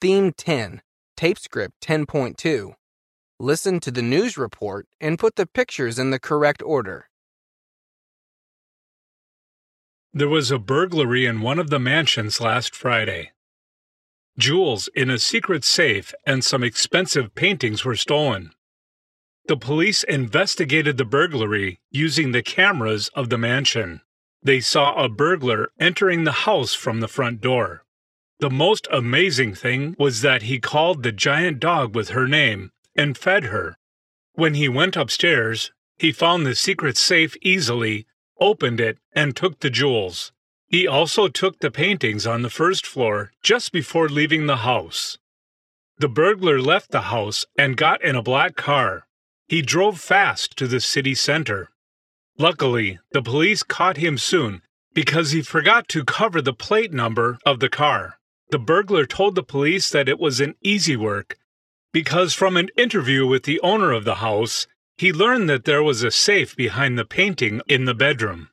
Theme 10, Tape Script 10.2. Listen to the news report and put the pictures in the correct order. There was a burglary in one of the mansions last Friday. Jewels in a secret safe and some expensive paintings were stolen. The police investigated the burglary using the cameras of the mansion. They saw a burglar entering the house from the front door. The most amazing thing was that he called the giant dog with her name and fed her. When he went upstairs, he found the secret safe easily, opened it, and took the jewels. He also took the paintings on the first floor just before leaving the house. The burglar left the house and got in a black car. He drove fast to the city center. Luckily, the police caught him soon because he forgot to cover the plate number of the car. The burglar told the police that it was an easy work because from an interview with the owner of the house, he learned that there was a safe behind the painting in the bedroom.